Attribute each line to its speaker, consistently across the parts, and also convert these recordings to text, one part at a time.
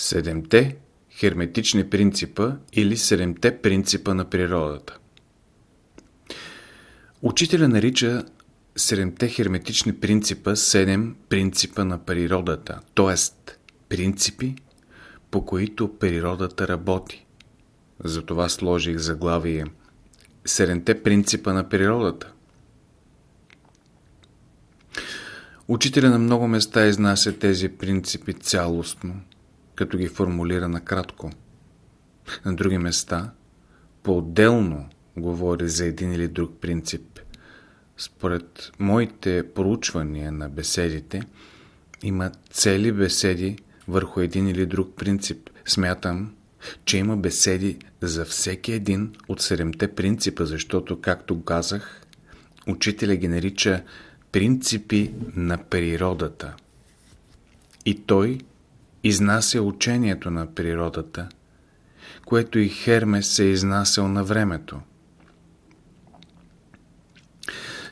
Speaker 1: Седемте херметични принципа или седемте принципа на природата. Учителя нарича седемте херметични принципа седем принципа на природата, т.е. принципи, по които природата работи. Затова сложих заглавие Седемте принципа на природата. Учителя на много места изнася тези принципи цялостно, като ги формулира накратко. На други места по-отделно говори за един или друг принцип. Според моите проучвания на беседите, има цели беседи върху един или друг принцип. Смятам, че има беседи за всеки един от седемте принципа, защото, както казах, учителя ги нарича принципи на природата. И той изнася учението на природата, което и Хермес се изнасял на времето.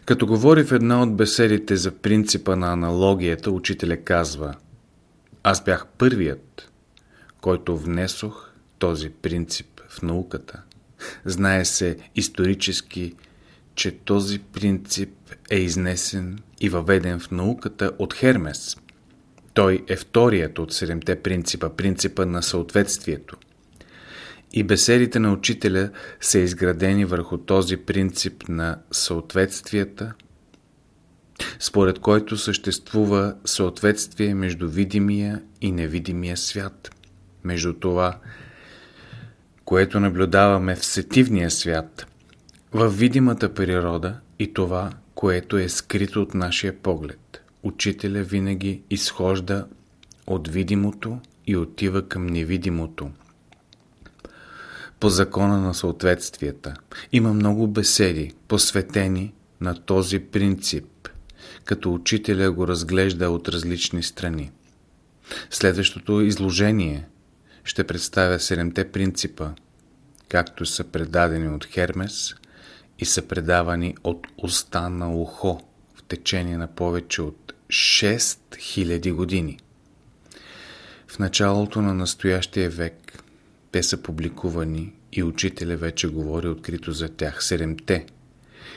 Speaker 1: Като говори в една от беседите за принципа на аналогията, учителя казва Аз бях първият, който внесох този принцип в науката. Знае се исторически, че този принцип е изнесен и въведен в науката от Хермес. Той е вторият от седемте принципа, принципа на съответствието. И беседите на учителя са изградени върху този принцип на съответствията, според който съществува съответствие между видимия и невидимия свят, между това, което наблюдаваме в сетивния свят, в видимата природа и това, което е скрито от нашия поглед. Учителя винаги изхожда от видимото и отива към невидимото. По закона на съответствията има много беседи, посветени на този принцип, като учителя го разглежда от различни страни. Следващото изложение ще представя седемте принципа, както са предадени от Хермес – и са предавани от уста на ухо в течение на повече от 6000 години. В началото на настоящия век те са публикувани и учителя вече говори открито за тях. Седемте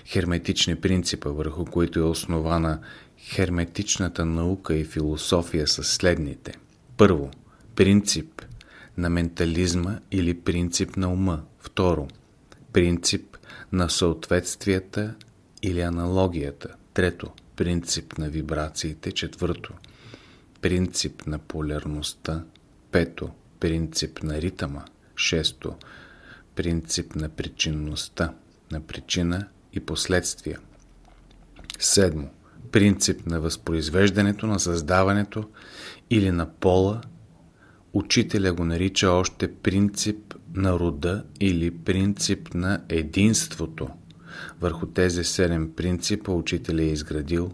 Speaker 1: херметични принципа, върху които е основана херметичната наука и философия са следните. Първо, принцип на ментализма или принцип на ума. Второ, принцип на съответствията или аналогията. Трето, принцип на вибрациите. Четвърто, принцип на полярността. Пето, принцип на ритъма. Шесто, принцип на причинността, на причина и последствия. Седмо, принцип на възпроизвеждането, на създаването или на пола. Учителя го нарича още принцип на рода или принцип на единството. Върху тези седем принципа учителя е изградил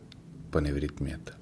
Speaker 1: паневритмията.